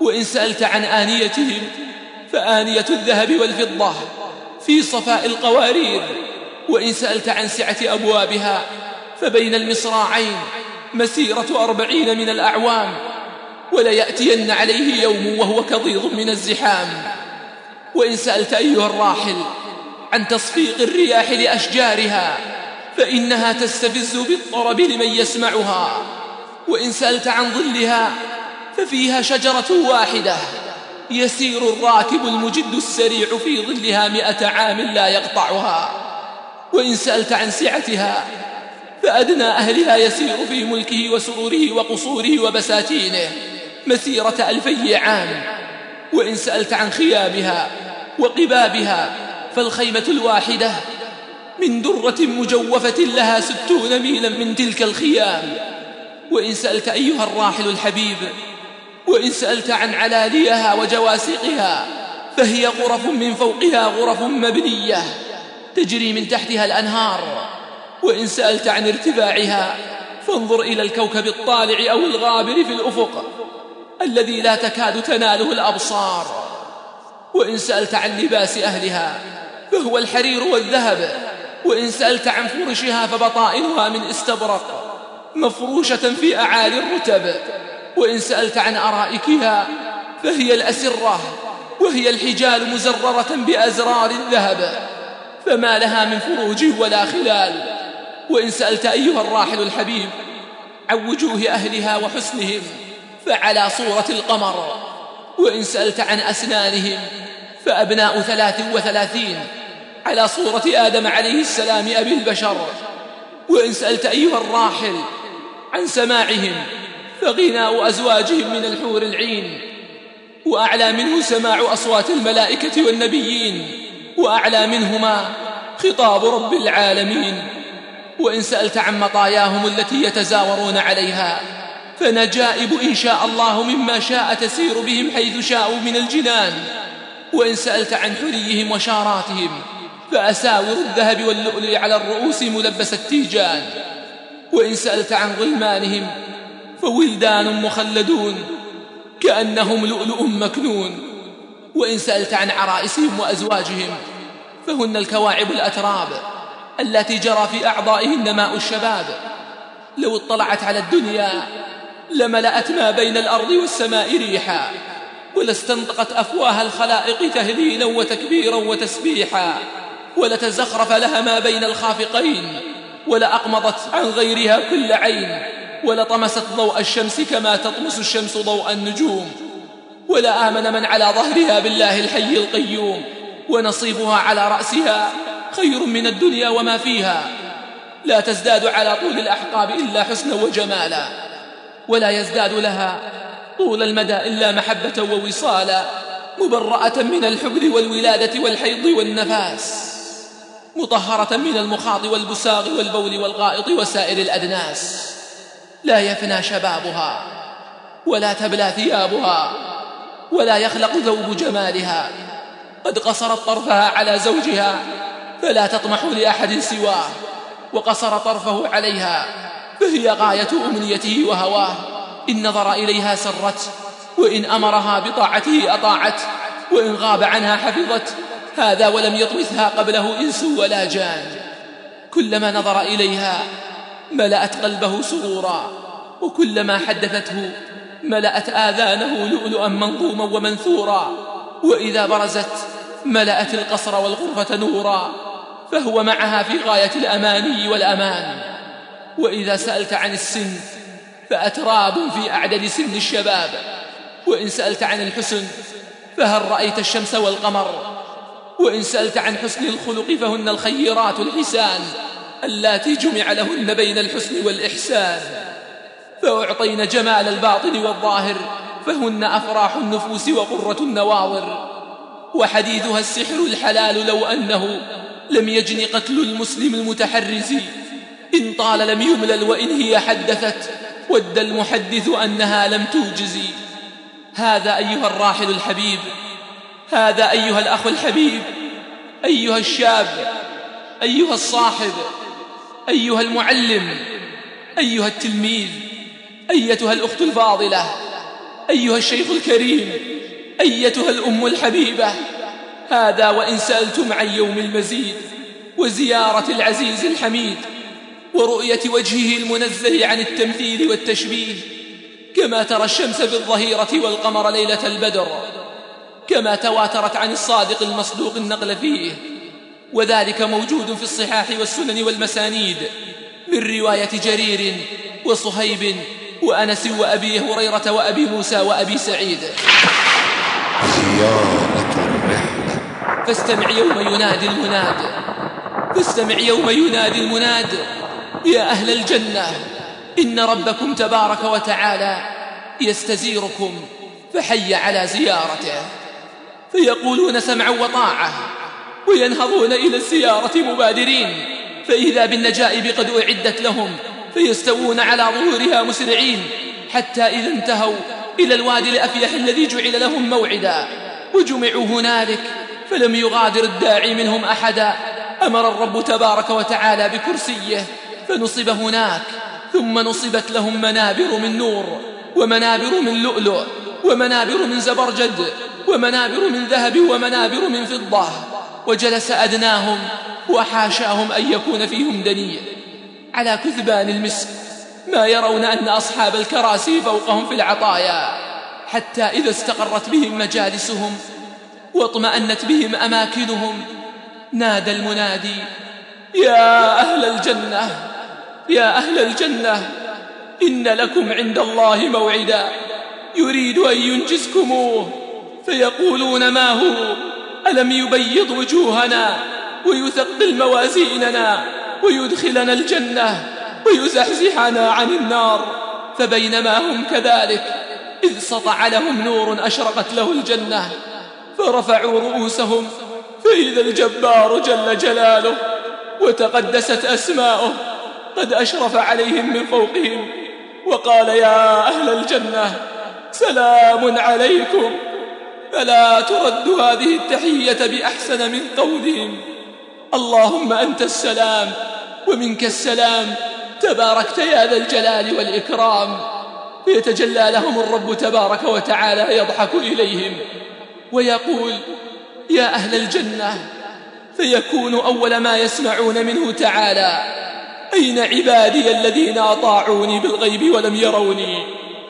وإن سألت عن آنيتهم فآنية الذهب والفضة في صفاء القوارير. وإن سألت عن سعة أبوابها فبين المصراعين مسيرة أربعين من الأعوام. وليأتين عليه يوم وهو كضيض من الزحام. وإن سألت أيها الراحل عن تصفيق الرياح لأشجارها فإنها تستفز بالطرب لمن يسمعها. وإن سألت عن ظلها ففيها شجرة واحدة. يسير الراكب المجد السريع في ظلها مئة عام لا يقطعها. وإن سألت عن سعتها فأدنى أهلها يسير في ملكه وسروره وقصوره وبساتينه مسيرة ألفي عام. وإن سألت عن خيامها وقبابها فالخيمة الواحدة من درة مجوفة لها ستون ميلا من تلك الخيام. وإن سألت أيها الراحل الحبيب وإن سألت عن علاليها وجواسقها فهي غرف من فوقها غرف مبنية تجري من تحتها الأنهار. وإن سألت عن ارتفاعها فانظر إلى الكوكب الطالع أو الغابر في الأفق الذي لا تكاد تناله الأبصار. وإن سألت عن لباس أهلها فهو الحرير والذهب. وإن سألت عن فرشها فبطائنها من استبرق مفروشة في أعالي الرتب. وإن سألت عن أرائكها فهي الأسرة وهي الحجال مزررة بأزرار الذهب فما لها من فروج ولا خلال. وإن سألت أيها الراحل الحبيب عن وجوه أهلها وحسنهم فعلى صورة القمر. وإن سألت عن أسنانهم فأبناء ثلاث وثلاثين على صورة آدم عليه السلام أبي البشر. وإن سألت أيها الراحل عن سماعهم فغناء أزواجهم من الحور العين وأعلى منه سماع أصوات الملائكة والنبيين وأعلى منهما خطاب رب العالمين. وإن سألت عن مطاياهم التي يتزاورون عليها فنجائب إن شاء الله مما شاء تسير بهم حيث شاءوا من الجنان. وإن سألت عن حليهم وشاراتهم فأساور الذهب واللؤلؤ على الرؤوس ملبس التيجان. وإن سألت عن غلمانهم فولدان مخلدون كأنهم لؤلؤ مكنون. وإن سألت عن عرائسهم وأزواجهم فهن الكواعب الأتراب التي جرى في أعضائهن ماء الشباب. لو اطلعت على الدنيا لملأت ما بين الأرض والسماء ريحا ولاستنطقت أفواه الخلائق تهليلا وتكبيرا وتسبيحا ولتزخرف لها ما بين الخافقين ولأقمضت عن غيرها كل عين. ولطمست ضوء الشمس كما تطمس الشمس ضوء النجوم ولا آمن من على ظهرها بالله الحي القيوم ونصيبها على رأسها خير من الدنيا وما فيها. لا تزداد على طول الأحقاب إلا حسنا وجمالا ولا يزداد لها طول المدى إلا محبة ووصالا مبرأة من الحبل والولادة والحيض والنفاس مطهرة من المخاط والبساغ والبول والغائط وسائر الأدناس. لا يفنى شبابها ولا تبلى ثيابها ولا يخلق ذوب جمالها. قد قصرت طرفها على زوجها فلا تطمح لأحد سواه وقصر طرفه عليها فهي غاية أمنيته وهواه. إن نظر إليها سرت وإن أمرها بطاعته أطاعت وإن غاب عنها حفظت. هذا ولم يطمثها قبله إنس ولا جان. كلما نظر إليها ملأت قلبه سرورا وكلما حدثته ملأت آذانه لؤلؤا منظوما ومنثورا وإذا برزت ملأت القصر والغرفة نورا فهو معها في غاية الأماني والأمان. وإذا سألت عن السن فأتراب في أعدد سن الشباب وإن سألت عن الحسن فهل رأيت الشمس والقمر وإن سألت عن حسن الخلق فهن الخيرات الحسان. اللاتي جمع لهن بين الحسن والإحسان. فأعطين جمال الباطن والظاهر فهن أفراح النفوس وقرة النواظر. وحديثها السحر الحلال لو أنه لم يجن قتل المسلم المتحرز. إن طال لم يملل وإن هي حدثت ود المحدث أنها لم توجز. هذا أيها الراحل الحبيب هذا أيها الأخ الحبيب أيها الشاب أيها الصاحب. أيها المعلم أيها التلميذ أيتها الأخت الفاضلة أيها الشيخ الكريم أيتها الأم الحبيبة. هذا وإن سألتم عن يوم المزيد وزيارة العزيز الحميد ورؤية وجهه المنزه عن التمثيل والتشبيه كما ترى الشمس بالظهيرة والقمر ليلة البدر كما تواترت عن الصادق المصدوق النقل فيه وذلك موجود في الصحاح والسنن والمسانيد من رواية جرير وصهيب وأنس وأبي هريرة وأبي موسى وأبي سعيد.
زيارة الرحلة.
فاستمع يوم ينادي المناد. فاستمع يوم ينادي المناد. يا أهل الجنة إن ربكم تبارك وتعالى يستزيركم فحي على زيارته. فيقولون سمعا وطاعة. وينهضون إلى الزيارة مبادرين فإذا بالنجائب قد أعدت لهم فيستوون على ظهورها مسرعين حتى إذا انتهوا إلى الوادي الأفيح الذي جعل لهم موعدا. وجمعوا هنالك فلم يغادر الداعي منهم أحدا. أمر الرب تبارك وتعالى بكرسيه فنصب هناك ثم نصبت لهم منابر من نور ومنابر من لؤلؤ ومنابر من زبرجد ومنابر من ذهب ومنابر من فضة. وجلس أدناهم وحاشاهم أن يكون فيهم دنيء على كثبان المسك ما يرون أن أصحاب الكراسي فوقهم في العطايا حتى إذا استقرت بهم مجالسهم واطمأنت بهم أماكنهم نادى المنادي يا أهل الجنة يا أهل الجنة إن لكم عند الله موعدا يريد أن ينجزكموه فيقولون ما هو؟ ألم يبيض وجوهنا ويثقل موازيننا ويدخلنا الجنة ويزحزحنا عن النار؟ فبينما هم كذلك إذ سطع لهم نور أشرقت له الجنة فرفعوا رؤوسهم فإذا الجبار جل جلاله وتقدست أسماؤه قد أشرف عليهم من فوقهم وقال يا أهل الجنة سلام عليكم. فلا ترد هذه التحية بأحسن من قولهم؟ اللهم أنت السلام ومنك السلام. تباركت يا ذا الجلال والإكرام. فيتجلى لهم الرب تبارك وتعالى يضحك إليهم. ويقول يا أهل الجنة فيكون أول ما يسمعون منه تعالى أين عبادي الذين أطاعوني بالغيب ولم يروني؟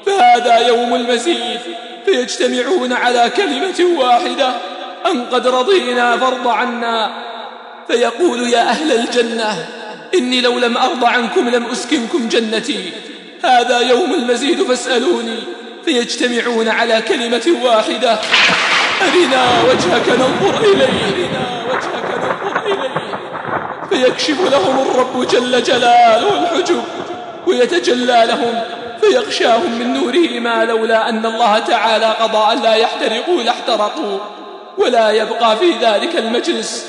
فهذا يوم المزيد. فيجتمعون على كلمة واحدة. أن قد رضينا فارض عنا. فيقول يا أهل الجنة إني لو لم أرض عنكم لم أسكنكم جنتي. هذا يوم المزيد فاسألوني. فيجتمعون على كلمة واحدة. أرنا وجهك ننظر إليه فيكشف لهم الرب جل جلاله الحجب ويتجلى لهم. فيغشاهم من نوره ما لولا أن الله تعالى قضى أن لا يحترقوا لاحترقوا ولا يبقى في ذلك المجلس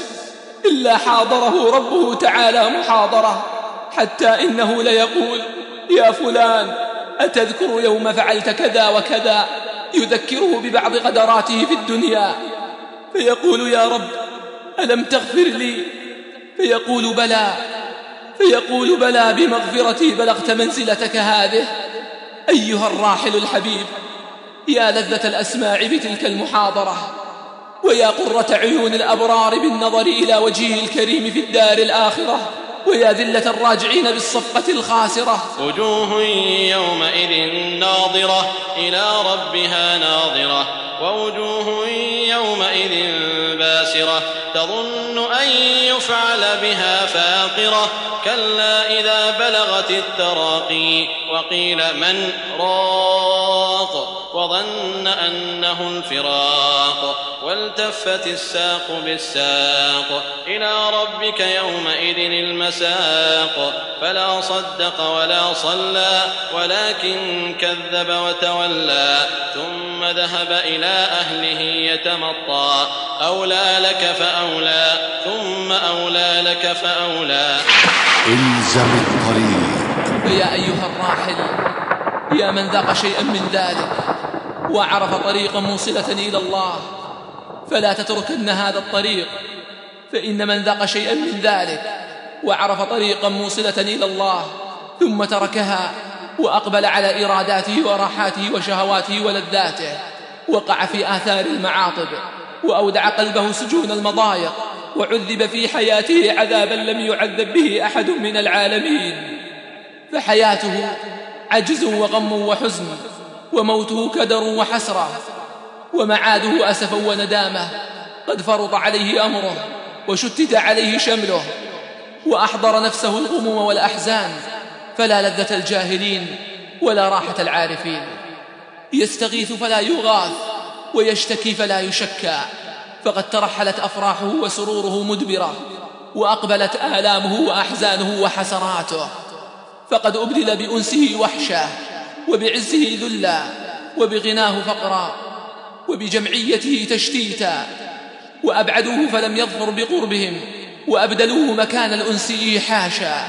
إلا حاضره ربه تعالى محاضرة حتى إنه ليقول يا فلان أتذكر يوم فعلت كذا وكذا؟ يذكره ببعض غدراته في الدنيا. فيقول يا رب ألم تغفر لي؟ فيقول بلى. فيقول بلى بمغفرتي بلغت منزلتك هذه. أيها الراحل الحبيب يا لذة الأسماع بتلك المحاضرة ويا قرة عيون الأبرار بالنظر إلى وجهه الكريم في الدار الآخرة. ويا ذلة الراجعين بالصفقة الخاسرة.
وجوه يومئذ ناظرة إلى ربها ناظرة. ووجوه يومئذ باسرة. تظن أن يفعل بها فاقرة. كلا إذا بلغت التراقي. وقيل من راق. وظن أنه الفراق والتفت الساق بالساق إلى ربك يومئذ المساق فلا صدق ولا صلى ولكن كذب وتولى ثم ذهب إلى أهله يتمطى أولى لك فأولى ثم أولى لك فأولى
إلزم الطريق.
فيا أيها الراحل يا من ذاق شيئا من ذلك. وعرف طريقا موصلة إلى الله. فلا تتركن هذا الطريق فإن من ذاق شيئا من ذلك وعرف طريقا موصلة إلى الله ثم تركها وأقبل على إراداته وراحاته وشهواته ولذاته وقع في آثار المعاطب وأودع قلبه سجون المضايق وعذب في حياته عذابا لم يعذب به أحد من العالمين. فحياته عجز وغم وحزن وموته كدر وحسرة ومعاده أسفا وندامة قد فرض عليه أمره وشتت عليه شمله وأحضر نفسه الغموم والأحزان فلا لذة الجاهلين ولا راحة العارفين. يستغيث فلا يغاث ويشتكي فلا يشكى فقد ترحلت أفراحه وسروره مدبرة وأقبلت آلامه وأحزانه وحسراته فقد أبدل بأنسه وحشة. وبعزه ذلا وبغناه فقرا وبجمعيته تشتيتا وأبعدوه فلم يظفر بقربهم وأبدلوه مكان الأنس إيحاشا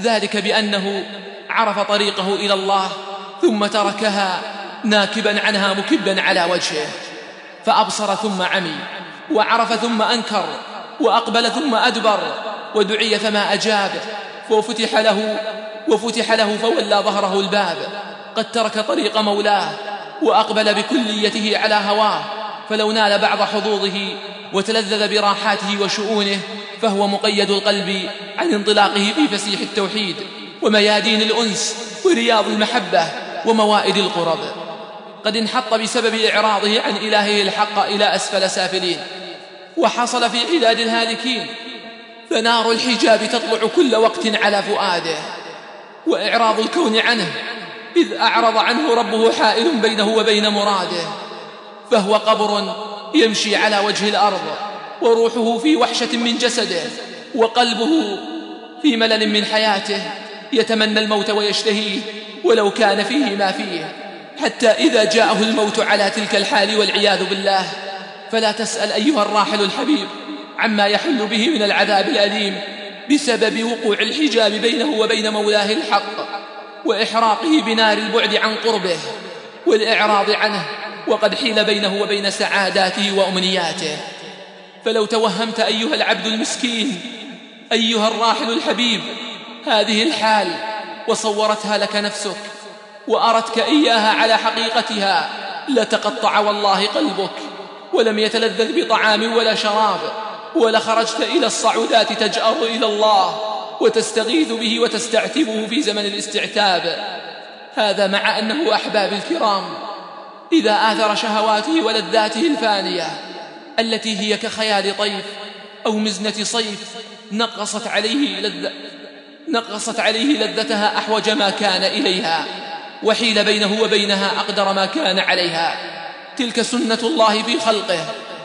ذلك بأنه عرف طريقه إلى الله ثم تركها ناكبا عنها مكبا على وجهه فأبصر ثم عمي وعرف ثم أنكر وأقبل ثم أدبر ودعي فما أجاب وفتح له وفتح له فولى ظهره الباب قد ترك طريق مولاه وأقبل بكليته على هواه فلو نال بعض حظوظه وتلذذ براحاته وشؤونه فهو مقيد القلب عن انطلاقه في فسيح التوحيد وميادين الأنس ورياض المحبة وموائد القرب. قد انحط بسبب إعراضه عن إلهه الحق إلى أسفل سافلين وحصل في عداد الهالكين فنار الحجاب تطلع كل وقت على فؤاده وإعراض الكون عنه إذ أعرض عنه ربه حائل بينه وبين مراده فهو قبر يمشي على وجه الأرض وروحه في وحشة من جسده وقلبه في ملل من حياته يتمنى الموت ويشتهيه ولو كان فيه ما فيه حتى إذا جاءه الموت على تلك الحال والعياذ بالله. فلا تسأل أيها الراحل الحبيب عما يحل به من العذاب الأليم بسبب وقوع الحجاب بينه وبين مولاه الحق. وإحراقه بنار البعد عن قربه والإعراض عنه وقد حيل بينه وبين سعاداته وأمنياته. فلو توهمت أيها العبد المسكين أيها الراحل الحبيب هذه الحال وصورتها لك نفسك وأرتك إياها على حقيقتها لتقطع والله قلبك ولم يتلذذ بطعام ولا شراب ولخرجت إلى الصعودات تجأر إلى الله. وتستغيث به وتستعتبه في زمن الاستعتاب. هذا مع أنه أحباب الكرام. إذا آثر شهواته ولذاته الفانية التي هي كخيال طيف أو مزنة صيف نقصت عليه لذة نقصت عليه لذتها أحوج ما كان إليها وحيل بينه وبينها أقدر ما كان عليها. تلك سنة الله في خلقه.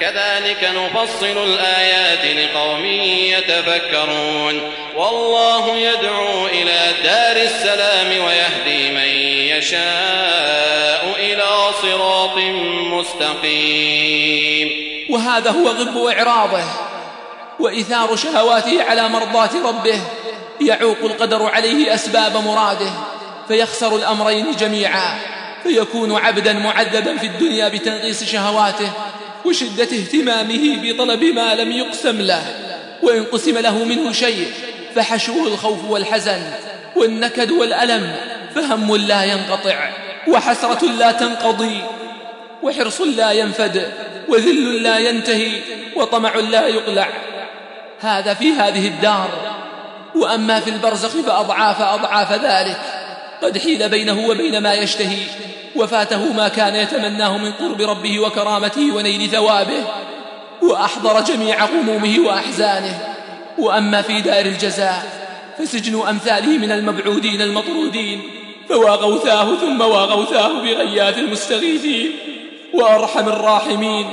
كذلك نفصل الآيات لقوم يتفكرون. والله يدعو إلى دار السلام ويهدي من يشاء إلى صراط مستقيم.
وهذا هو غب إعراضه وإثار شهواته على مرضاة ربه. يعوق القدر عليه أسباب مراده فيخسر الأمرين جميعا فيكون عبدا معذبا في الدنيا بتنغيص شهواته. وشدة اهتمامه بطلب ما لم يقسم له وإن قسم له منه شيء فحشوه الخوف والحزن والنكد والألم فهم لا ينقطع وحسرة لا تنقضي وحرص لا ينفد وذل لا ينتهي وطمع لا يقلع. هذا في هذه الدار وأما في البرزخ فأضعاف أضعاف ذلك. قد حيل بينه وبين ما يشتهي وفاته ما كان يتمناه من قرب ربه وكرامته ونيل ثوابه وأحضر جميع غمومه وأحزانه. وأما في دار الجزاء فسجن أمثاله من المبعودين المطرودين فوا غوثاه ثم وا غوثاه بغياث المستغيثين. وأرحم الراحمين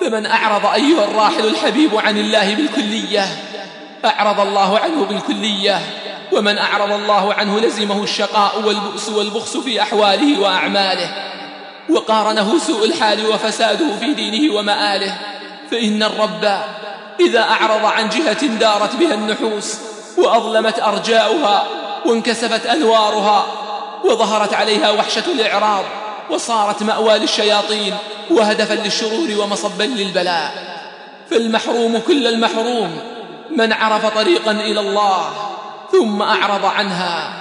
فمن أعرض أيها الراحل الحبيب عن الله بالكلية أعرض الله عنه بالكلية. ومن أعرض الله عنه لزمه الشقاء والبؤس والبخس في أحواله وأعماله وقارنه سوء الحال وفساده في دينه ومآله فإن الرب إذا أعرض عن جهة دارت بها النحوس وأظلمت أرجاؤها وانكسفت أنوارها وظهرت عليها وحشة الإعراض وصارت مأوى للشياطين وهدفا للشرور ومصبا للبلاء فالمحروم كل المحروم من عرف طريقا إلى الله. ثم أعرض عنها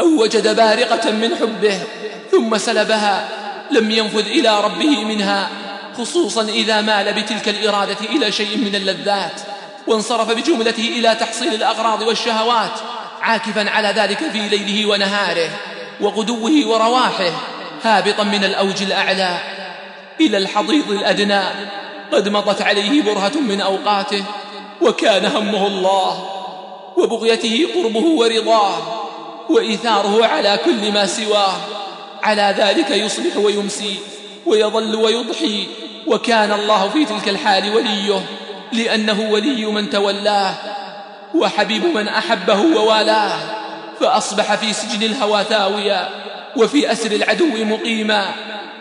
أو وجد بارقة من حبه ثم سلبها لم ينفذ إلى ربه منها خصوصا إذا مال بتلك الإرادة إلى شيء من اللذات وانصرف بجملته إلى تحصيل الأغراض والشهوات عاكفا على ذلك في ليله ونهاره وغدوه ورواحه هابطا من الأوج الأعلى إلى الحضيض الأدنى قد مضت عليه برهة من أوقاته وكان همه الله وبغيته قربه ورضاه وإيثاره على كل ما سواه. على ذلك يصبح ويمسي ويظل ويضحي وكان الله في تلك الحال وليه لأنه ولي من تولاه وحبيب من أحبه ووالاه فأصبح في سجن الهوى ثاويا وفي أسر العدو مقيما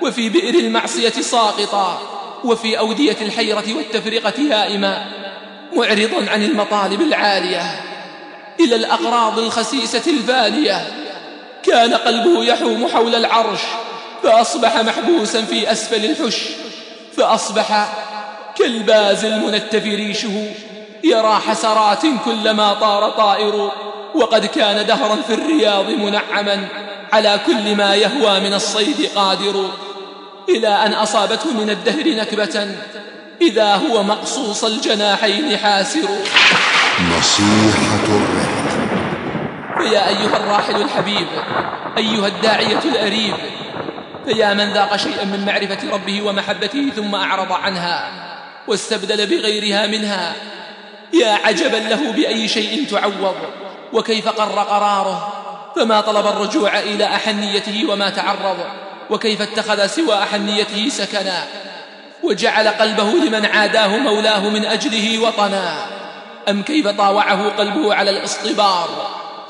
وفي بئر المعصية ساقطا وفي أودية الحيرة والتفرقة هائما معرضا عن المطالب العالية. إلى الأغراض الخسيسة الفانية كان قلبه يحوم حول العرش فأصبح محبوسا في أسفل الحش فأصبح كالباز المنتف ريشه. يرى حسرات كلما طار طائر وقد كان دهرا في الرياض منعما على كل ما يهوى من الصيد قادر. إلى أن أصابته من الدهر نكبة إذا هو مقصوص الجناحين حاسر.
نصيحة الرحلة
فيا أيها الراحل الحبيب أيها الداعية الأريب. فيا من ذاق شيئا من معرفة ربه ومحبته ثم أعرض عنها واستبدل بغيرها منها. يا عجبا له بأي شيء تعوض وكيف قر قراره فما طلب الرجوع إلى أحنيته وما تعرض وكيف اتخذ سوى أحنيته سكنا. وجعل قلبه لمن عاداه مولاه من أجله وطنا. أم كيف طاوعه قلبه على الاصطبار؟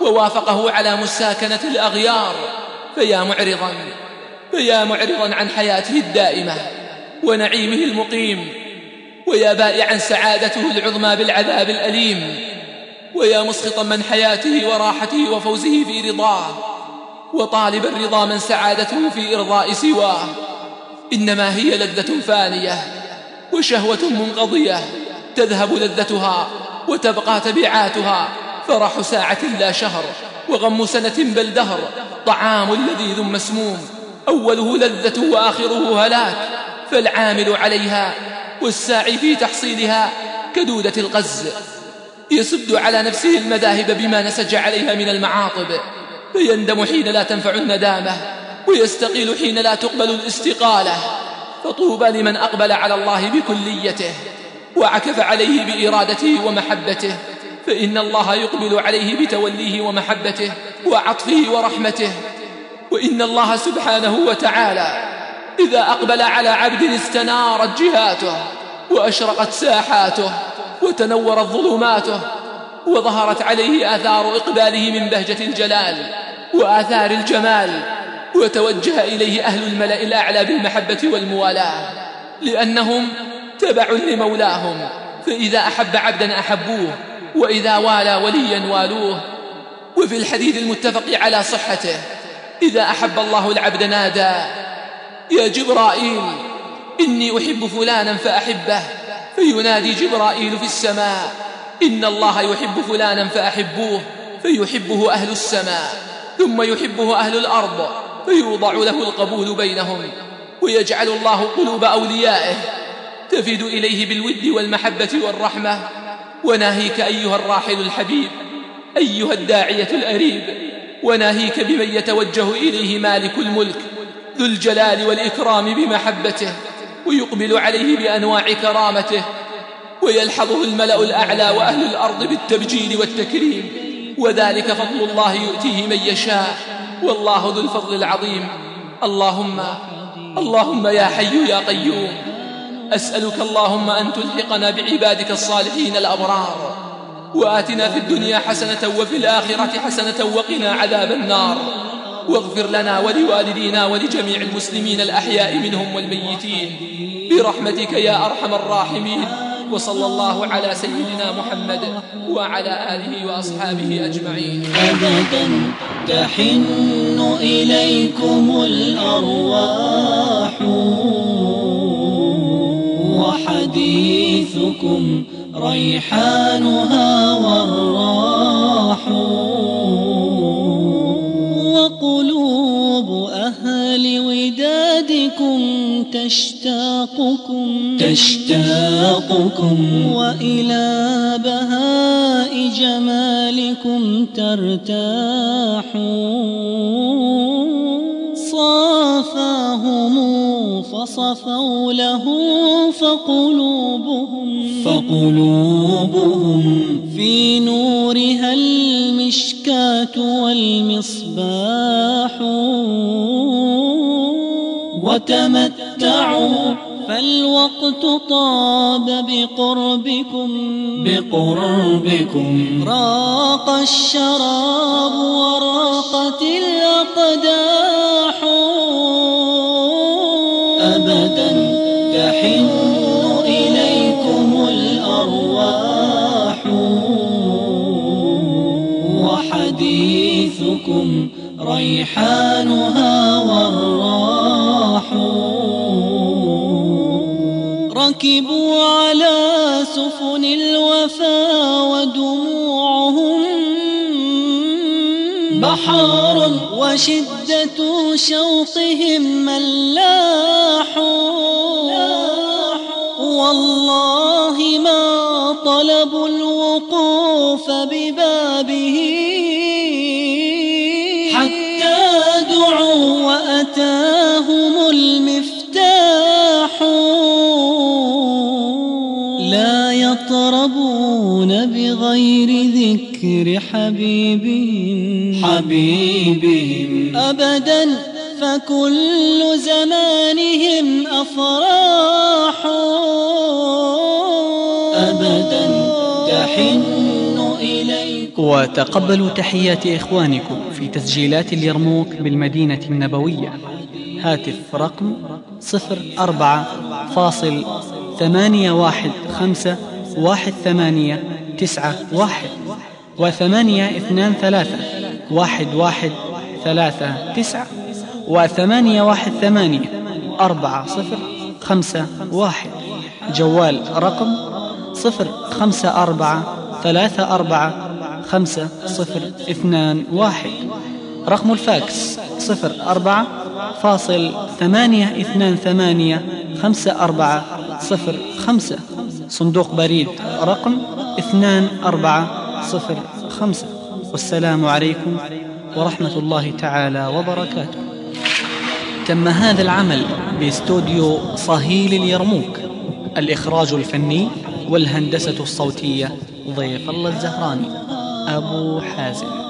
ووافقه على مساكنة الأغيار فيا معرضا فيا معرضا عن حياته الدائمة ونعيمه المقيم ويا بائعا سعادته العظمى بالعذاب الأليم ويا مسخطا من حياته وراحته وفوزه في رضاه وطالبا رضا من سعادته في إرضاء سواه. إنما هي لذة فانية وشهوة منقضية تذهب لذتها وتبقى تبعاتها فرح ساعة لا شهر وغم سنة بل دهر. طعام لذيذ مسموم أوله لذة وآخره هلاك. فالعامل عليها والساعي في تحصيلها كدودة القز. يسد على نفسه المذاهب بما نسج عليها من المعاطب فيندم حين لا تنفع الندامة ويستقيل حين لا تقبل الاستقالة. فطوبى لمن أقبل على الله بكليته وعكف عليه بإرادته ومحبته. فإن الله يقبل عليه بتوليه ومحبته وعطفه ورحمته. وإن الله سبحانه وتعالى إذا أقبل على عبد استنارت جهاته وأشرقت ساحاته وتنورت ظلماته وظهرت عليه آثار إقباله من بهجة الجلال وآثار الجمال وتوجه إليه أهل الملأ الأعلى بالمحبة والموالاة لأنهم تبع لمولاهم. فإذا أحب عبدا أحبوه وإذا والى وليا والوه. وفي الحديث المتفق على صحته إذا أحب الله العبد نادى يا جبرائيل إني أحب فلانا فأحبه. فينادي جبرائيل في السماء إن الله يحب فلانا فأحبوه فيحبه أهل السماء ثم يحبه أهل الأرض فيوضع له القبول بينهم ويجعل الله قلوب أوليائه. تفد إليه بالود والمحبة والرحمة. وناهيك أيها الراحل الحبيب أيها الداعية الأريب وناهيك بمن يتوجه إليه مالك الملك ذو الجلال والإكرام بمحبته ويقبل عليه بأنواع كرامته ويلحظه الملأ الأعلى وأهل الأرض بالتبجيل والتكريم وذلك فضل الله يؤتيه من يشاء والله ذو الفضل العظيم. اللهم اللهم يا حي يا قيوم أسألك اللهم أن تلحقنا بعبادك الصالحين الأبرار وآتنا في الدنيا حسنة وفي الآخرة حسنة وقنا عذاب النار. واغفر لنا ولوالدينا ولجميع المسلمين الأحياء منهم والميتين برحمتك يا أرحم الراحمين. وصلى الله على سيدنا محمد وعلى آله وأصحابه أجمعين.
أبدا تحن إليكم الأرواح. وحديثكم ريحانها والراح وقلوب أهل ودادكم تشتاقكم. تشتاقكم. وإلى بهاء جمالكم ترتاح فصفوا له فقلوبهم فقلوبهم في نورها المشكاة والمصباح. وتمتعوا فالوقت طاب بقربكم بقربكم. راق الشراب وراقت الأقداح. ريحانها والراح ركبوا على سفن الوفا ودموعهم بحار وشد وشدة شوقهم ملاح والله ما طلبوا الوقوف ببابه ذكر حبيبهم حبيبهم أبدا فكل زمانهم أفراح. أبدا تحن إليكم
وتقبلوا تحيات إخوانكم في تسجيلات اليرموك بالمدينة النبوية. هاتف رقم صفر أربعة فاصل ثمانية واحد خمسة واحد ثمانية تسعة واحد. وثمانية اثنان ثلاثة. واحد واحد ثلاثة تسعة. وثمانية واحد ثمانية. أربعة صفر خمسة واحد. جوال رقم صفر خمسة أربعة ثلاثة أربعة خمسة صفر اثنان واحد. رقم الفاكس صفر أربعة فاصل ثمانية اثنان ثمانية خمسة أربعة صفر خمسة. صندوق بريد رقم اثنان أربعة صفر خمسة. والسلام عليكم ورحمة الله تعالى وبركاته. تم هذا العمل باستوديو صهيل اليرموك. الإخراج الفني والهندسة الصوتية ضيف الله الزهراني. أبو حازم.